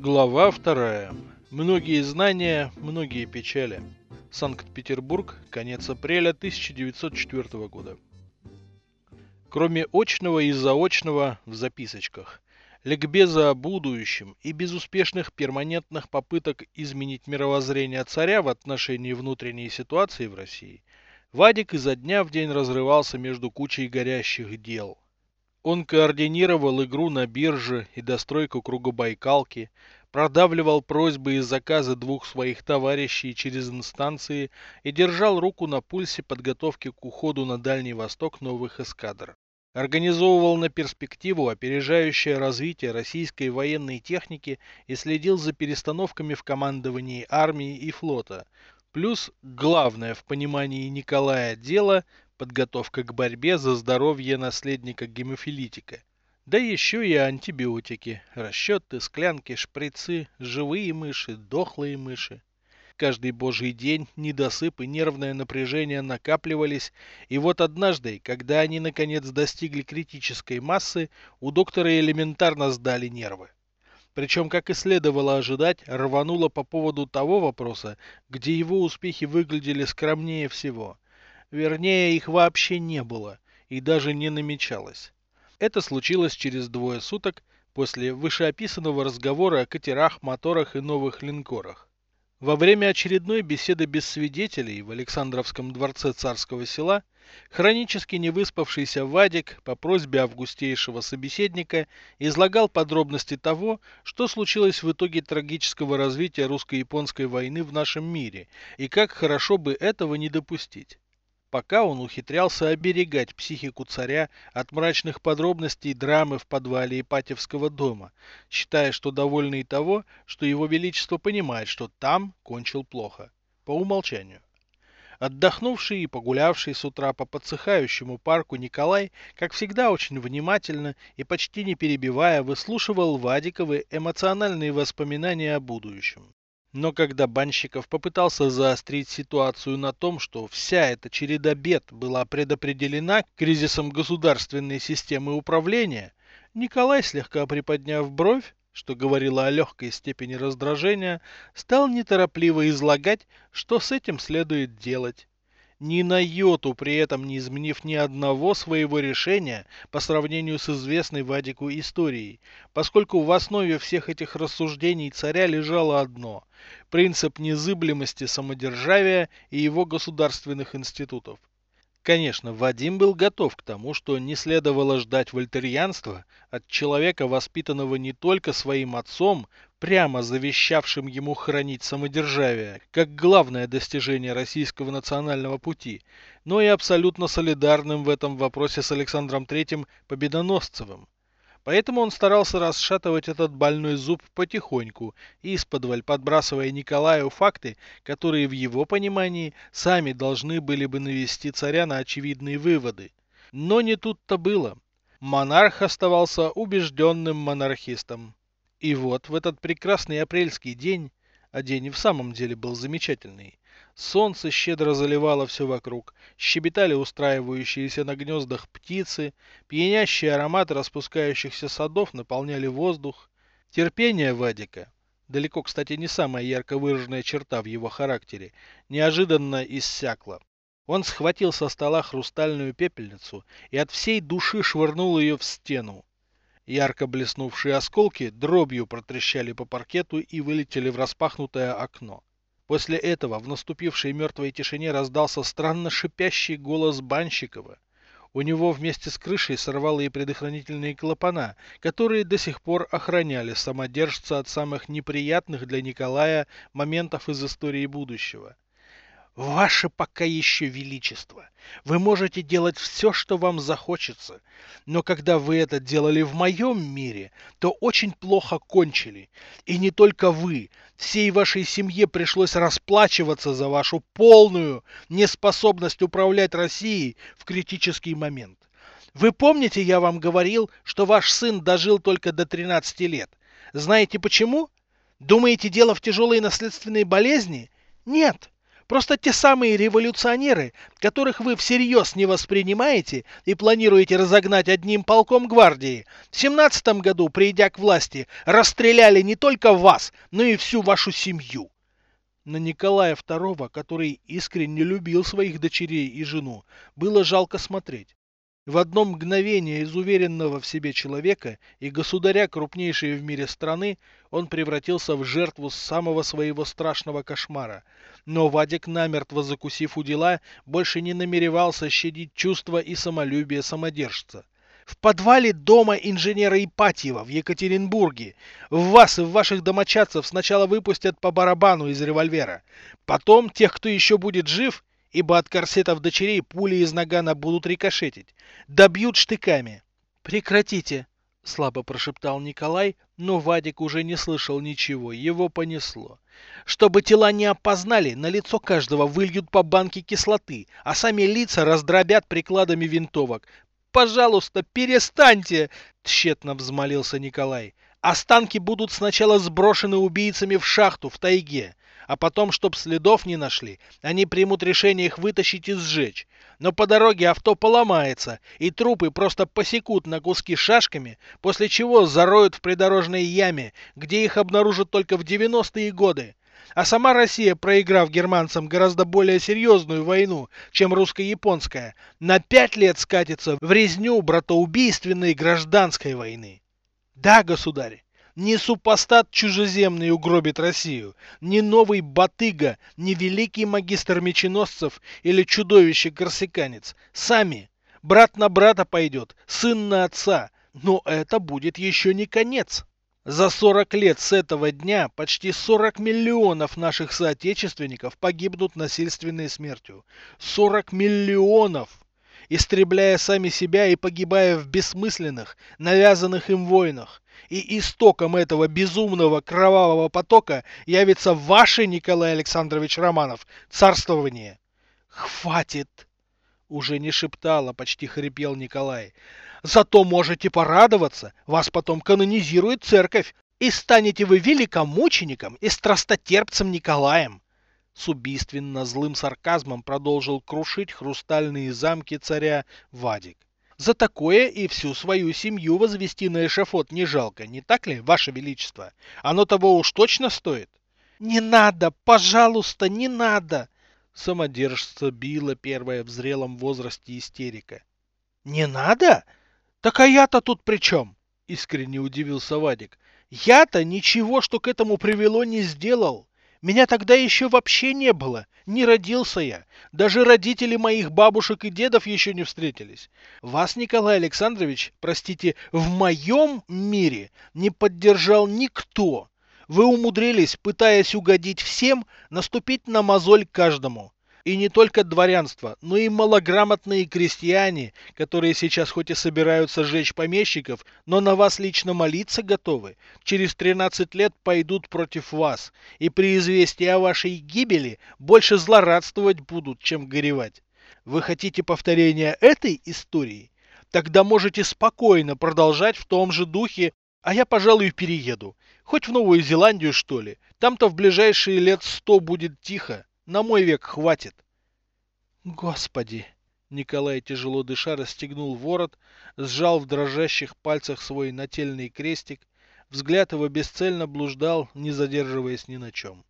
Глава вторая. Многие знания, многие печали. Санкт-Петербург, конец апреля 1904 года. Кроме очного и заочного в записочках, ликбеза о будущем и безуспешных перманентных попыток изменить мировоззрение царя в отношении внутренней ситуации в России, Вадик изо дня в день разрывался между кучей горящих дел – он координировал игру на бирже и достройку кругобайкалки, продавливал просьбы и заказы двух своих товарищей через инстанции и держал руку на пульсе подготовки к уходу на Дальний Восток новых эскадр. Организовывал на перспективу опережающее развитие российской военной техники и следил за перестановками в командовании армии и флота. Плюс главное в понимании Николая дело подготовка к борьбе за здоровье наследника гемофилитика. Да еще и антибиотики, расчеты, склянки, шприцы, живые мыши, дохлые мыши. Каждый божий день недосып и нервное напряжение накапливались, и вот однажды, когда они наконец достигли критической массы, у доктора элементарно сдали нервы. Причем, как и следовало ожидать, рвануло по поводу того вопроса, где его успехи выглядели скромнее всего – Вернее, их вообще не было и даже не намечалось. Это случилось через двое суток после вышеописанного разговора о катерах, моторах и новых линкорах. Во время очередной беседы без свидетелей в Александровском дворце царского села хронически невыспавшийся Вадик по просьбе августейшего собеседника излагал подробности того, что случилось в итоге трагического развития русско-японской войны в нашем мире и как хорошо бы этого не допустить пока он ухитрялся оберегать психику царя от мрачных подробностей драмы в подвале Ипатьевского дома, считая, что довольный того, что его величество понимает, что там кончил плохо, по умолчанию. Отдохнувший и погулявший с утра по подсыхающему парку Николай, как всегда очень внимательно и почти не перебивая, выслушивал Вадиковы эмоциональные воспоминания о будущем. Но когда Банщиков попытался заострить ситуацию на том, что вся эта череда бед была предопределена кризисом государственной системы управления, Николай, слегка приподняв бровь, что говорило о легкой степени раздражения, стал неторопливо излагать, что с этим следует делать ни на йоту при этом не изменив ни одного своего решения по сравнению с известной Вадику историей, поскольку в основе всех этих рассуждений царя лежало одно – принцип незыблемости самодержавия и его государственных институтов. Конечно, Вадим был готов к тому, что не следовало ждать вольтерьянства от человека, воспитанного не только своим отцом, прямо завещавшим ему хранить самодержавие, как главное достижение российского национального пути, но и абсолютно солидарным в этом вопросе с Александром III Победоносцевым. Поэтому он старался расшатывать этот больной зуб потихоньку, исподволь подбрасывая Николаю факты, которые в его понимании сами должны были бы навести царя на очевидные выводы. Но не тут-то было. Монарх оставался убежденным монархистом. И вот в этот прекрасный апрельский день, а день и в самом деле был замечательный, солнце щедро заливало все вокруг, щебетали устраивающиеся на гнездах птицы, пьянящий аромат распускающихся садов наполняли воздух. Терпение Вадика, далеко, кстати, не самая ярко выраженная черта в его характере, неожиданно иссякло. Он схватил со стола хрустальную пепельницу и от всей души швырнул ее в стену. Ярко блеснувшие осколки дробью протрещали по паркету и вылетели в распахнутое окно. После этого в наступившей мертвой тишине раздался странно шипящий голос Банщикова. У него вместе с крышей сорвало и предохранительные клапана, которые до сих пор охраняли самодержца от самых неприятных для Николая моментов из истории будущего. Ваше пока еще величество, вы можете делать все, что вам захочется, но когда вы это делали в моем мире, то очень плохо кончили. И не только вы, всей вашей семье пришлось расплачиваться за вашу полную неспособность управлять Россией в критический момент. Вы помните, я вам говорил, что ваш сын дожил только до 13 лет? Знаете почему? Думаете, дело в тяжелой наследственной болезни? Нет. Просто те самые революционеры, которых вы всерьез не воспринимаете и планируете разогнать одним полком гвардии, в семнадцатом году, придя к власти, расстреляли не только вас, но и всю вашу семью. На Николая II, который искренне любил своих дочерей и жену, было жалко смотреть. В одно мгновение из уверенного в себе человека и государя крупнейшей в мире страны он превратился в жертву самого своего страшного кошмара. Но Вадик, намертво закусив у дела, больше не намеревался щадить чувства и самолюбие самодержца. В подвале дома инженера Ипатьева в Екатеринбурге в вас и в ваших домочадцев сначала выпустят по барабану из револьвера. Потом тех, кто еще будет жив, ибо от корсетов дочерей пули из нагана будут рикошетить. Добьют штыками. Прекратите, слабо прошептал Николай, но Вадик уже не слышал ничего, его понесло. Чтобы тела не опознали, на лицо каждого выльют по банке кислоты, а сами лица раздробят прикладами винтовок. «Пожалуйста, перестаньте!» — тщетно взмолился Николай. «Останки будут сначала сброшены убийцами в шахту в тайге а потом, чтоб следов не нашли, они примут решение их вытащить и сжечь. Но по дороге авто поломается, и трупы просто посекут на куски шашками, после чего зароют в придорожной яме, где их обнаружат только в 90-е годы. А сама Россия, проиграв германцам гораздо более серьезную войну, чем русско-японская, на пять лет скатится в резню братоубийственной гражданской войны. Да, государь, ни супостат чужеземный угробит Россию, ни новый Батыга, ни великий магистр меченосцев или чудовище-корсиканец. Сами. Брат на брата пойдет, сын на отца. Но это будет еще не конец. За 40 лет с этого дня почти 40 миллионов наших соотечественников погибнут насильственной смертью. 40 миллионов! Истребляя сами себя и погибая в бессмысленных, навязанных им войнах и истоком этого безумного кровавого потока явится ваше, Николай Александрович Романов, царствование. Хватит! Уже не шептал, а почти хрипел Николай. Зато можете порадоваться, вас потом канонизирует церковь, и станете вы великомучеником и страстотерпцем Николаем. С убийственно злым сарказмом продолжил крушить хрустальные замки царя Вадик. За такое и всю свою семью возвести на эшафот не жалко, не так ли, Ваше Величество? Оно того уж точно стоит? Не надо, пожалуйста, не надо! Самодержца била первая в зрелом возрасте истерика. Не надо? Так а я-то тут при чем? Искренне удивился Вадик. Я-то ничего, что к этому привело, не сделал. Меня тогда еще вообще не было. Не родился я. Даже родители моих бабушек и дедов еще не встретились. Вас, Николай Александрович, простите, в моем мире не поддержал никто. Вы умудрились, пытаясь угодить всем, наступить на мозоль каждому. И не только дворянство, но и малограмотные крестьяне, которые сейчас хоть и собираются сжечь помещиков, но на вас лично молиться готовы, через 13 лет пойдут против вас, и при известии о вашей гибели больше злорадствовать будут, чем горевать. Вы хотите повторения этой истории? Тогда можете спокойно продолжать в том же духе, а я, пожалуй, перееду. Хоть в Новую Зеландию, что ли. Там-то в ближайшие лет сто будет тихо. На мой век хватит. Господи! Николай, тяжело дыша, расстегнул ворот, сжал в дрожащих пальцах свой нательный крестик. Взгляд его бесцельно блуждал, не задерживаясь ни на чем.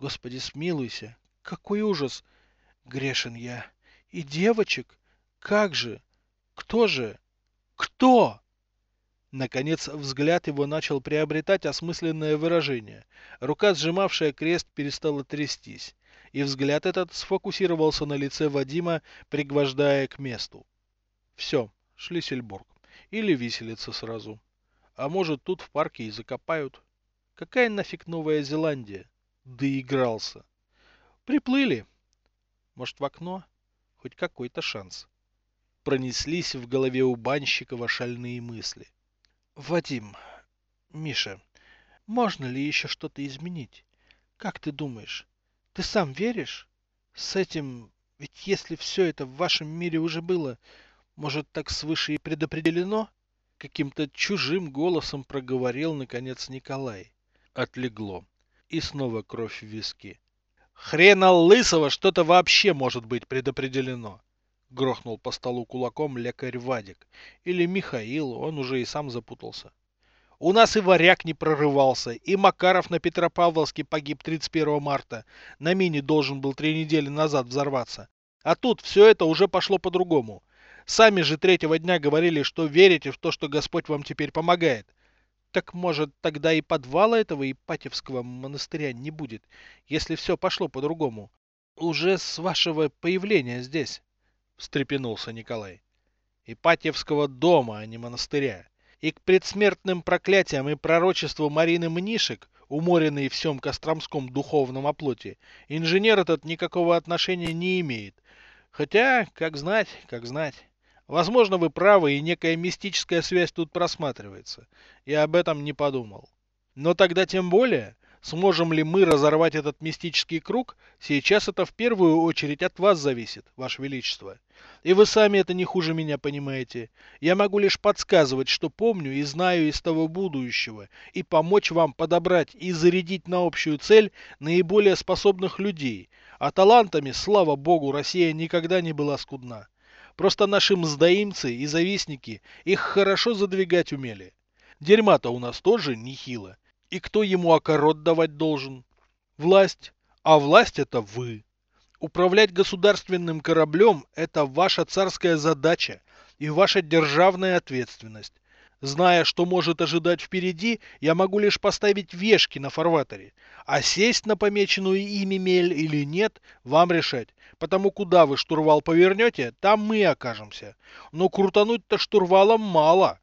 Господи, смилуйся! Какой ужас! Грешен я! И девочек? Как же? Кто же? Кто? Наконец взгляд его начал приобретать осмысленное выражение. Рука, сжимавшая крест, перестала трястись и взгляд этот сфокусировался на лице Вадима, пригвождая к месту. Все, Шлиссельбург. Или виселица сразу. А может, тут в парке и закопают. Какая нафиг Новая Зеландия? Доигрался. Приплыли. Может, в окно? Хоть какой-то шанс. Пронеслись в голове у Банщикова шальные мысли. Вадим, Миша, можно ли еще что-то изменить? Как ты думаешь, ты сам веришь? С этим... Ведь если все это в вашем мире уже было, может, так свыше и предопределено? Каким-то чужим голосом проговорил, наконец, Николай. Отлегло. И снова кровь в виски. Хрена лысого что-то вообще может быть предопределено. Грохнул по столу кулаком лекарь Вадик. Или Михаил, он уже и сам запутался. У нас и варяг не прорывался, и Макаров на Петропавловске погиб 31 марта. На мине должен был три недели назад взорваться. А тут все это уже пошло по-другому. Сами же третьего дня говорили, что верите в то, что Господь вам теперь помогает. Так может тогда и подвала этого Ипатьевского монастыря не будет, если все пошло по-другому? Уже с вашего появления здесь, встрепенулся Николай. Ипатьевского дома, а не монастыря и к предсмертным проклятиям и пророчеству Марины Мнишек, уморенной всем Костромском духовном оплоте, инженер этот никакого отношения не имеет. Хотя, как знать, как знать. Возможно, вы правы, и некая мистическая связь тут просматривается. Я об этом не подумал. Но тогда тем более, Сможем ли мы разорвать этот мистический круг, сейчас это в первую очередь от вас зависит, Ваше Величество. И вы сами это не хуже меня понимаете. Я могу лишь подсказывать, что помню и знаю из того будущего, и помочь вам подобрать и зарядить на общую цель наиболее способных людей. А талантами, слава богу, Россия никогда не была скудна. Просто наши мздоимцы и завистники их хорошо задвигать умели. Дерьма-то у нас тоже нехило. И кто ему окорот давать должен? Власть. А власть это вы. Управлять государственным кораблем – это ваша царская задача и ваша державная ответственность. Зная, что может ожидать впереди, я могу лишь поставить вешки на фарватере. А сесть на помеченную ими мель или нет, вам решать. Потому куда вы штурвал повернете, там мы окажемся. Но крутануть-то штурвалом мало.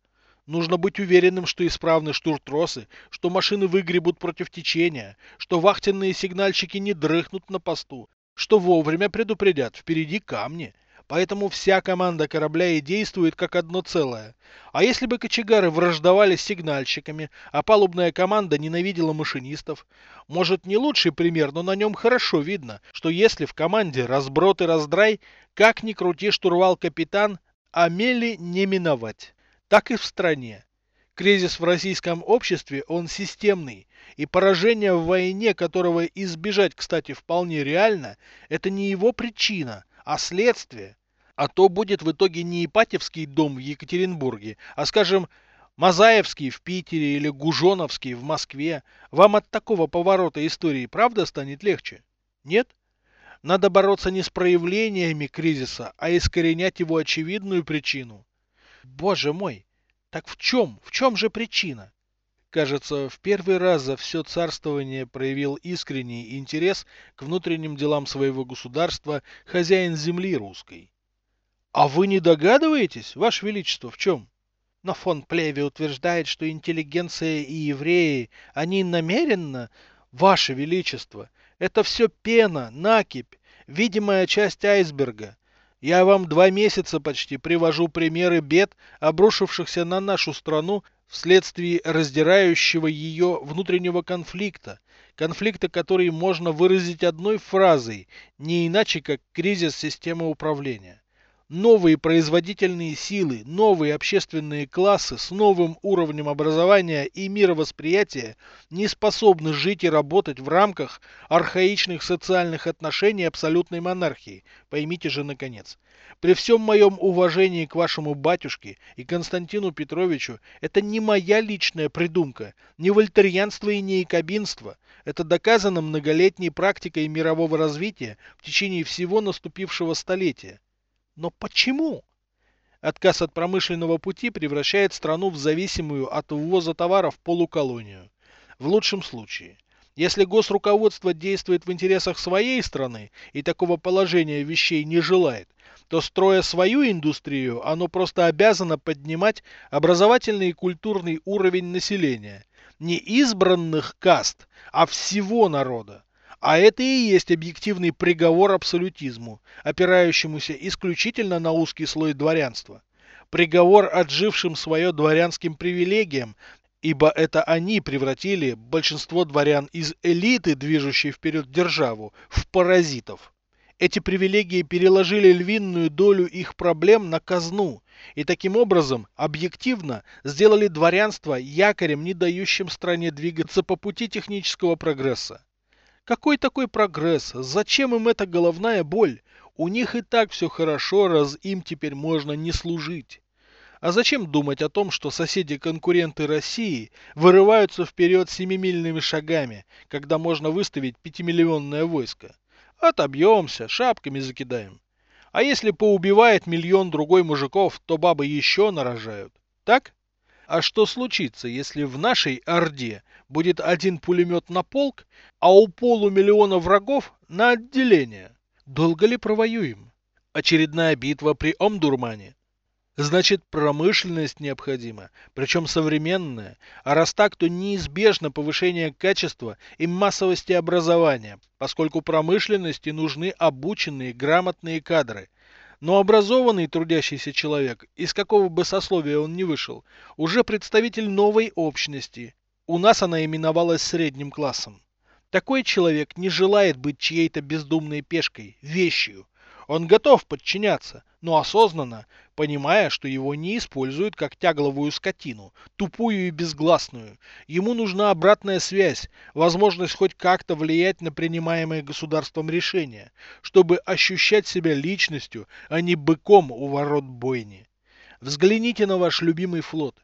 Нужно быть уверенным, что исправны штуртросы, что машины выгребут против течения, что вахтенные сигнальщики не дрыхнут на посту, что вовремя предупредят, впереди камни. Поэтому вся команда корабля и действует как одно целое. А если бы кочегары враждовали с сигнальщиками, а палубная команда ненавидела машинистов? Может не лучший пример, но на нем хорошо видно, что если в команде разброд и раздрай, как ни крути штурвал капитан, а мели не миновать так и в стране. Кризис в российском обществе, он системный, и поражение в войне, которого избежать, кстати, вполне реально, это не его причина, а следствие. А то будет в итоге не Ипатьевский дом в Екатеринбурге, а, скажем, Мазаевский в Питере или Гужоновский в Москве. Вам от такого поворота истории правда станет легче? Нет? Надо бороться не с проявлениями кризиса, а искоренять его очевидную причину. Боже мой! Так в чем, в чем же причина? Кажется, в первый раз за все царствование проявил искренний интерес к внутренним делам своего государства хозяин земли русской. А вы не догадываетесь, Ваше Величество, в чем? Но фон Плеви утверждает, что интеллигенция и евреи, они намеренно... Ваше Величество, это все пена, накипь, видимая часть айсберга. Я вам два месяца почти привожу примеры бед, обрушившихся на нашу страну вследствие раздирающего ее внутреннего конфликта, конфликта, который можно выразить одной фразой, не иначе как кризис системы управления новые производительные силы, новые общественные классы с новым уровнем образования и мировосприятия не способны жить и работать в рамках архаичных социальных отношений абсолютной монархии. Поймите же наконец. При всем моем уважении к вашему батюшке и Константину Петровичу, это не моя личная придумка, не вольтерьянство и не якобинство. Это доказано многолетней практикой мирового развития в течение всего наступившего столетия. Но почему? Отказ от промышленного пути превращает страну в зависимую от ввоза товаров полуколонию. В лучшем случае. Если госруководство действует в интересах своей страны и такого положения вещей не желает, то строя свою индустрию, оно просто обязано поднимать образовательный и культурный уровень населения. Не избранных каст, а всего народа. А это и есть объективный приговор абсолютизму, опирающемуся исключительно на узкий слой дворянства. Приговор отжившим свое дворянским привилегиям, ибо это они превратили большинство дворян из элиты, движущей вперед державу, в паразитов. Эти привилегии переложили львиную долю их проблем на казну, и таким образом, объективно, сделали дворянство якорем, не дающим стране двигаться по пути технического прогресса. Какой такой прогресс? Зачем им эта головная боль? У них и так все хорошо, раз им теперь можно не служить. А зачем думать о том, что соседи-конкуренты России вырываются вперед семимильными шагами, когда можно выставить пятимиллионное войско? Отобьемся, шапками закидаем. А если поубивает миллион другой мужиков, то бабы еще нарожают. Так? А что случится, если в нашей Орде будет один пулемет на полк, а у полумиллиона врагов на отделение? Долго ли провоюем? Очередная битва при Омдурмане. Значит, промышленность необходима, причем современная, а раз так, то неизбежно повышение качества и массовости образования, поскольку промышленности нужны обученные, грамотные кадры. Но образованный трудящийся человек, из какого бы сословия он ни вышел, уже представитель новой общности. У нас она именовалась средним классом. Такой человек не желает быть чьей-то бездумной пешкой, вещью. Он готов подчиняться, но осознанно, понимая, что его не используют как тягловую скотину, тупую и безгласную. Ему нужна обратная связь, возможность хоть как-то влиять на принимаемые государством решения, чтобы ощущать себя личностью, а не быком у ворот бойни. Взгляните на ваш любимый флот.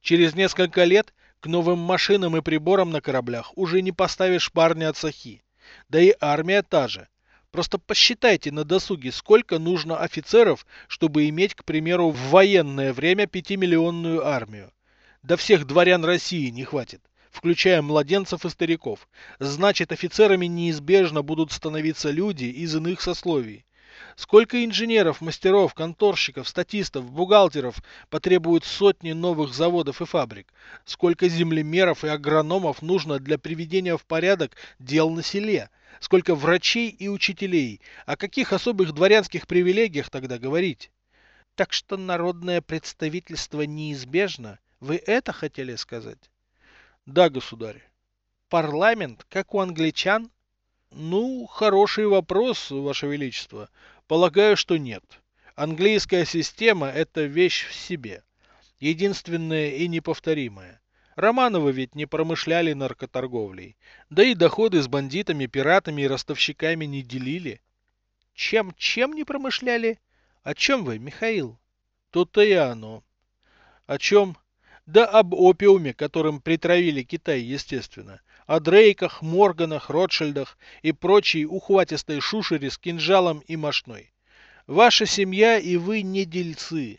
Через несколько лет к новым машинам и приборам на кораблях уже не поставишь парня от сахи. Да и армия та же. Просто посчитайте на досуге, сколько нужно офицеров, чтобы иметь, к примеру, в военное время пятимиллионную армию. Да всех дворян России не хватит, включая младенцев и стариков. Значит, офицерами неизбежно будут становиться люди из иных сословий. Сколько инженеров, мастеров, конторщиков, статистов, бухгалтеров потребуют сотни новых заводов и фабрик? Сколько землемеров и агрономов нужно для приведения в порядок дел на селе? сколько врачей и учителей. О каких особых дворянских привилегиях тогда говорить? Так что народное представительство неизбежно. Вы это хотели сказать? Да, государь. Парламент, как у англичан? Ну, хороший вопрос, Ваше Величество. Полагаю, что нет. Английская система – это вещь в себе. Единственная и неповторимая. Романовы ведь не промышляли наркоторговлей. Да и доходы с бандитами, пиратами и ростовщиками не делили. Чем, чем не промышляли? О чем вы, Михаил? То-то и оно. О чем? Да об опиуме, которым притравили Китай, естественно. О Дрейках, Морганах, Ротшильдах и прочей ухватистой шушере с кинжалом и мошной. Ваша семья и вы не дельцы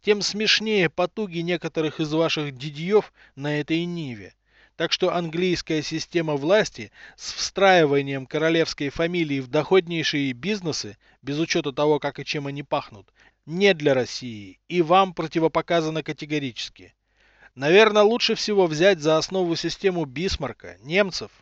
тем смешнее потуги некоторых из ваших дидьев на этой ниве. Так что английская система власти с встраиванием королевской фамилии в доходнейшие бизнесы, без учета того, как и чем они пахнут, не для России и вам противопоказано категорически. Наверное, лучше всего взять за основу систему Бисмарка, немцев.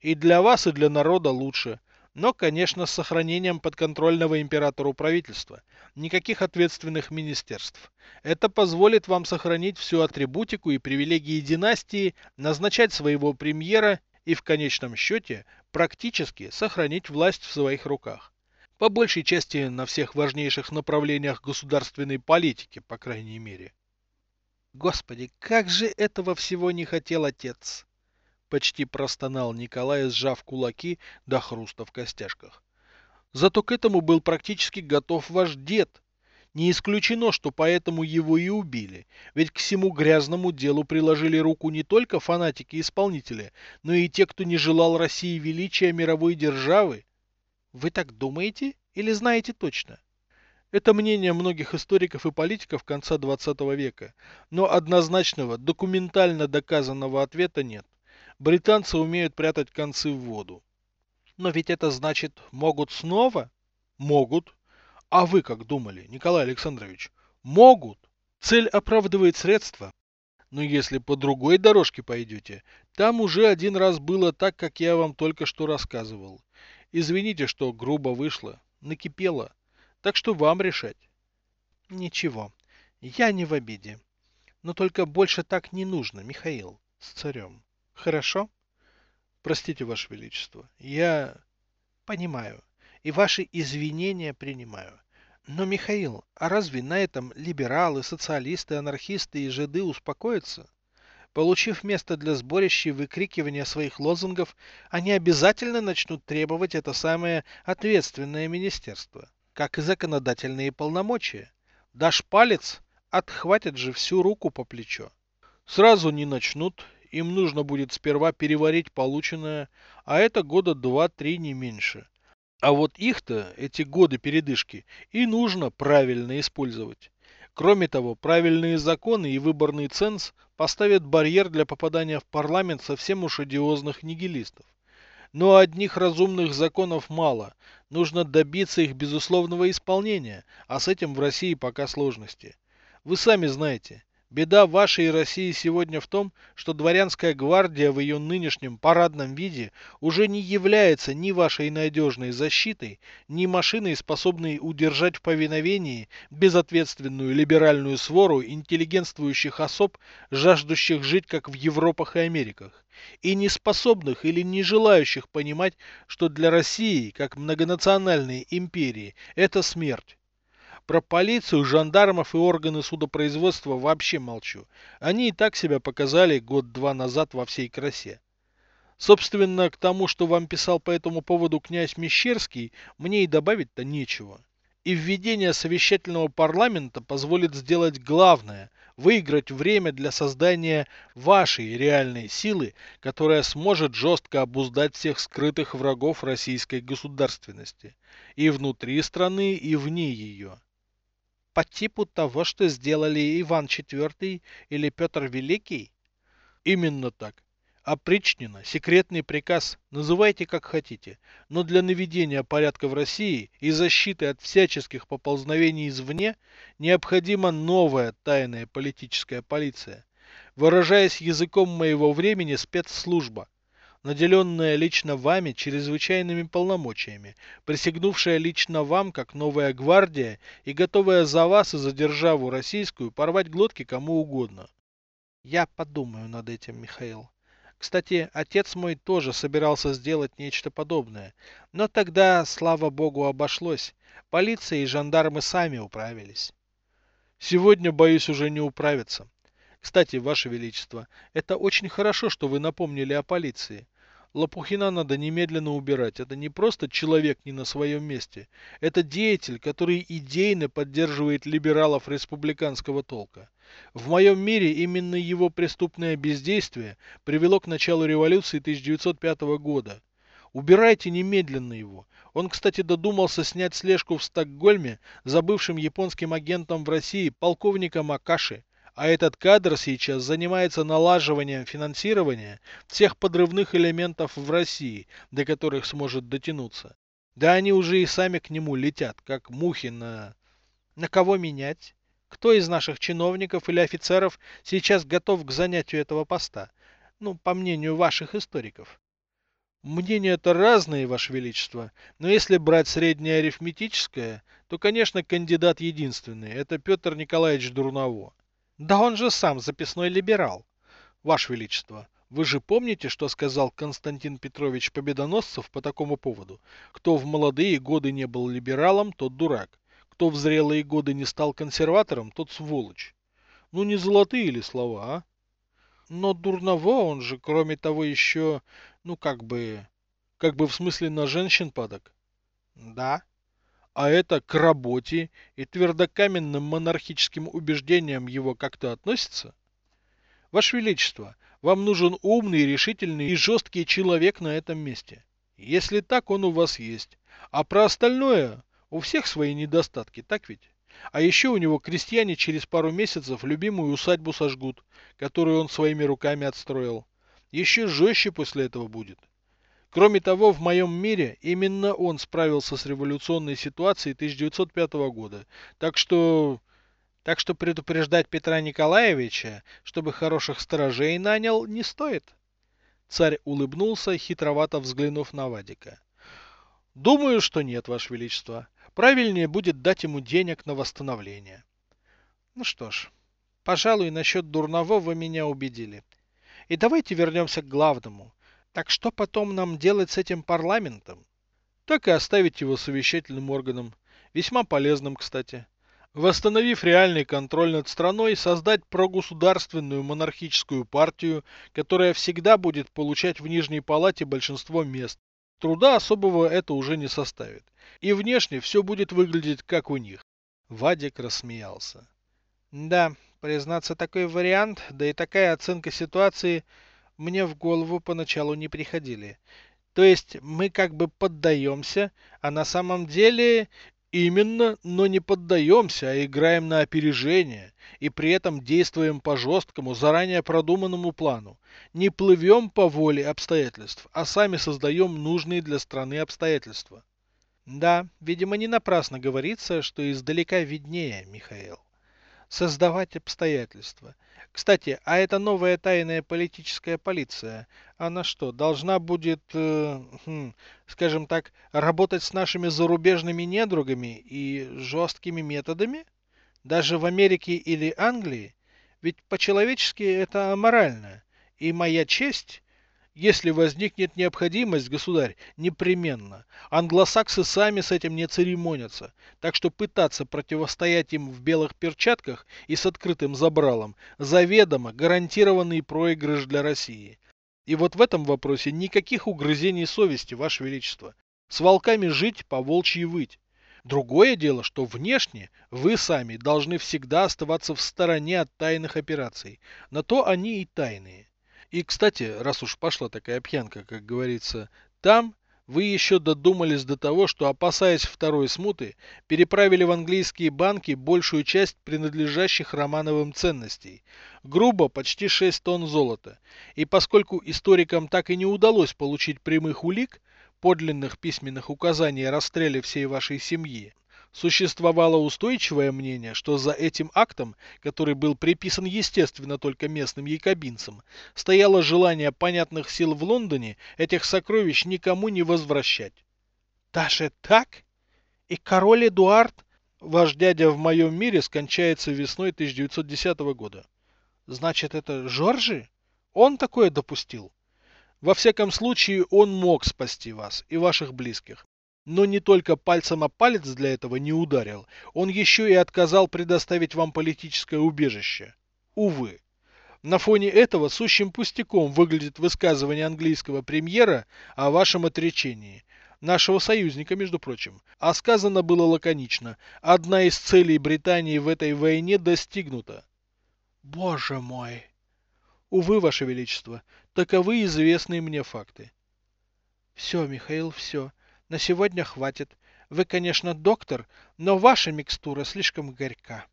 И для вас, и для народа лучше – но, конечно, с сохранением подконтрольного императору правительства. Никаких ответственных министерств. Это позволит вам сохранить всю атрибутику и привилегии династии, назначать своего премьера и в конечном счете практически сохранить власть в своих руках. По большей части на всех важнейших направлениях государственной политики, по крайней мере. Господи, как же этого всего не хотел отец! Почти простонал Николай, сжав кулаки до хруста в костяшках. Зато к этому был практически готов ваш дед. Не исключено, что поэтому его и убили, ведь к всему грязному делу приложили руку не только фанатики-исполнители, но и те, кто не желал России величия мировой державы. Вы так думаете или знаете точно? Это мнение многих историков и политиков конца 20 века, но однозначного, документально доказанного ответа нет. Британцы умеют прятать концы в воду. Но ведь это значит, могут снова? Могут. А вы как думали, Николай Александрович? Могут. Цель оправдывает средства. Но если по другой дорожке пойдете, там уже один раз было так, как я вам только что рассказывал. Извините, что грубо вышло, накипело. Так что вам решать. Ничего, я не в обиде. Но только больше так не нужно, Михаил, с царем. Хорошо? Простите, Ваше Величество, я понимаю, и ваши извинения принимаю. Но, Михаил, а разве на этом либералы, социалисты, анархисты и жиды успокоятся? Получив место для сборища и выкрикивания своих лозунгов, они обязательно начнут требовать это самое ответственное министерство, как и законодательные полномочия. Дашь палец, отхватят же всю руку по плечо. Сразу не начнут, им нужно будет сперва переварить полученное, а это года два-три не меньше. А вот их-то, эти годы передышки, и нужно правильно использовать. Кроме того, правильные законы и выборный ценз поставят барьер для попадания в парламент совсем уж одиозных нигилистов. Но одних разумных законов мало, нужно добиться их безусловного исполнения, а с этим в России пока сложности. Вы сами знаете, Беда вашей России сегодня в том, что дворянская гвардия в ее нынешнем парадном виде уже не является ни вашей надежной защитой, ни машиной, способной удержать в повиновении безответственную либеральную свору интеллигентствующих особ, жаждущих жить как в Европах и Америках, и не способных или не желающих понимать, что для России, как многонациональной империи, это смерть. Про полицию, жандармов и органы судопроизводства вообще молчу. Они и так себя показали год-два назад во всей красе. Собственно, к тому, что вам писал по этому поводу князь Мещерский, мне и добавить-то нечего. И введение совещательного парламента позволит сделать главное – выиграть время для создания вашей реальной силы, которая сможет жестко обуздать всех скрытых врагов российской государственности. И внутри страны, и вне ее по типу того, что сделали Иван IV или Петр Великий? Именно так. Опричнина, секретный приказ, называйте как хотите, но для наведения порядка в России и защиты от всяческих поползновений извне необходима новая тайная политическая полиция. Выражаясь языком моего времени, спецслужба, наделенная лично вами чрезвычайными полномочиями, присягнувшая лично вам, как новая гвардия, и готовая за вас и за державу российскую порвать глотки кому угодно. Я подумаю над этим, Михаил. Кстати, отец мой тоже собирался сделать нечто подобное, но тогда, слава богу, обошлось. Полиция и жандармы сами управились. Сегодня, боюсь, уже не управиться. Кстати, Ваше Величество, это очень хорошо, что вы напомнили о полиции. Лопухина надо немедленно убирать. Это не просто человек не на своем месте. Это деятель, который идейно поддерживает либералов республиканского толка. В моем мире именно его преступное бездействие привело к началу революции 1905 года. Убирайте немедленно его. Он, кстати, додумался снять слежку в Стокгольме за бывшим японским агентом в России полковником Акаши. А этот кадр сейчас занимается налаживанием финансирования всех подрывных элементов в России, до которых сможет дотянуться. Да они уже и сами к нему летят, как мухи на... На кого менять? Кто из наших чиновников или офицеров сейчас готов к занятию этого поста? Ну, по мнению ваших историков. Мнения-то разные, Ваше Величество, но если брать среднее арифметическое, то, конечно, кандидат единственный – это Петр Николаевич Дурново. Да он же сам записной либерал. Ваше Величество, вы же помните, что сказал Константин Петрович Победоносцев по такому поводу? Кто в молодые годы не был либералом, тот дурак. Кто в зрелые годы не стал консерватором, тот сволочь. Ну не золотые ли слова, а? Но дурного он же, кроме того, еще, ну как бы... Как бы в смысле на женщин падок? Да а это к работе и твердокаменным монархическим убеждениям его как-то относится? Ваше Величество, вам нужен умный, решительный и жесткий человек на этом месте. Если так, он у вас есть. А про остальное, у всех свои недостатки, так ведь? А еще у него крестьяне через пару месяцев любимую усадьбу сожгут, которую он своими руками отстроил. Еще жестче после этого будет. Кроме того, в моем мире именно он справился с революционной ситуацией 1905 года. Так что... Так что предупреждать Петра Николаевича, чтобы хороших сторожей нанял, не стоит. Царь улыбнулся, хитровато взглянув на Вадика. Думаю, что нет, Ваше Величество. Правильнее будет дать ему денег на восстановление. Ну что ж, пожалуй, насчет дурного вы меня убедили. И давайте вернемся к главному. Так что потом нам делать с этим парламентом? Так и оставить его совещательным органом. Весьма полезным, кстати. Восстановив реальный контроль над страной, создать прогосударственную монархическую партию, которая всегда будет получать в Нижней Палате большинство мест. Труда особого это уже не составит. И внешне все будет выглядеть как у них. Вадик рассмеялся. Да, признаться, такой вариант, да и такая оценка ситуации мне в голову поначалу не приходили. То есть мы как бы поддаемся, а на самом деле именно, но не поддаемся, а играем на опережение и при этом действуем по жесткому, заранее продуманному плану. Не плывем по воле обстоятельств, а сами создаем нужные для страны обстоятельства. Да, видимо, не напрасно говорится, что издалека виднее, Михаил. Создавать обстоятельства. Кстати, а эта новая тайная политическая полиция, она что, должна будет, э, хм, скажем так, работать с нашими зарубежными недругами и жесткими методами? Даже в Америке или Англии? Ведь по-человечески это аморально. И моя честь если возникнет необходимость, государь, непременно. Англосаксы сами с этим не церемонятся, так что пытаться противостоять им в белых перчатках и с открытым забралом заведомо гарантированный проигрыш для России. И вот в этом вопросе никаких угрызений совести, Ваше Величество. С волками жить, по волчьи выть. Другое дело, что внешне вы сами должны всегда оставаться в стороне от тайных операций. На то они и тайные. И, кстати, раз уж пошла такая пьянка, как говорится, там вы еще додумались до того, что, опасаясь второй смуты, переправили в английские банки большую часть принадлежащих Романовым ценностей. Грубо почти 6 тонн золота. И поскольку историкам так и не удалось получить прямых улик, подлинных письменных указаний о расстреле всей вашей семьи, Существовало устойчивое мнение, что за этим актом, который был приписан естественно только местным якобинцам, стояло желание понятных сил в Лондоне этих сокровищ никому не возвращать. Даже так? И король Эдуард, ваш дядя в моем мире, скончается весной 1910 года. Значит, это Жоржи? Он такое допустил? Во всяком случае, он мог спасти вас и ваших близких. Но не только пальцем о палец для этого не ударил, он еще и отказал предоставить вам политическое убежище. Увы. На фоне этого сущим пустяком выглядит высказывание английского премьера о вашем отречении. Нашего союзника, между прочим. А сказано было лаконично. Одна из целей Британии в этой войне достигнута. Боже мой! Увы, Ваше Величество, таковы известные мне факты. Все, Михаил, все. На сегодня хватит. Вы, конечно, доктор, но ваша микстура слишком горька.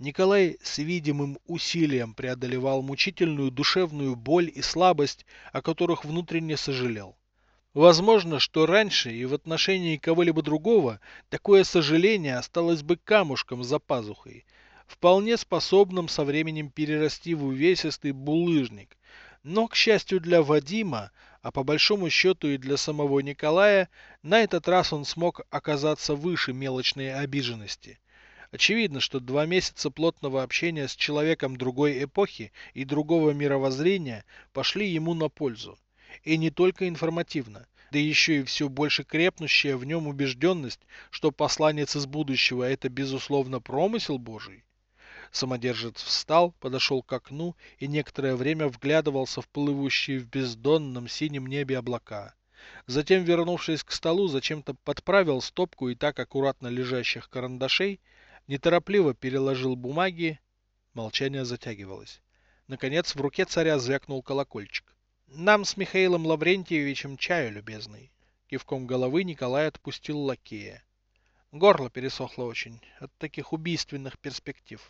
Николай с видимым усилием преодолевал мучительную душевную боль и слабость, о которых внутренне сожалел. Возможно, что раньше и в отношении кого-либо другого такое сожаление осталось бы камушком за пазухой, вполне способным со временем перерасти в увесистый булыжник. Но, к счастью для Вадима, а по большому счету и для самого Николая, на этот раз он смог оказаться выше мелочной обиженности. Очевидно, что два месяца плотного общения с человеком другой эпохи и другого мировоззрения пошли ему на пользу. И не только информативно, да еще и все больше крепнущая в нем убежденность, что посланец из будущего это безусловно промысел Божий. Самодержец встал, подошел к окну и некоторое время вглядывался в плывущие в бездонном синем небе облака. Затем, вернувшись к столу, зачем-то подправил стопку и так аккуратно лежащих карандашей, неторопливо переложил бумаги. Молчание затягивалось. Наконец в руке царя звякнул колокольчик. «Нам с Михаилом Лаврентьевичем чаю, любезный». Кивком головы Николай отпустил лакея. Горло пересохло очень от таких убийственных перспектив.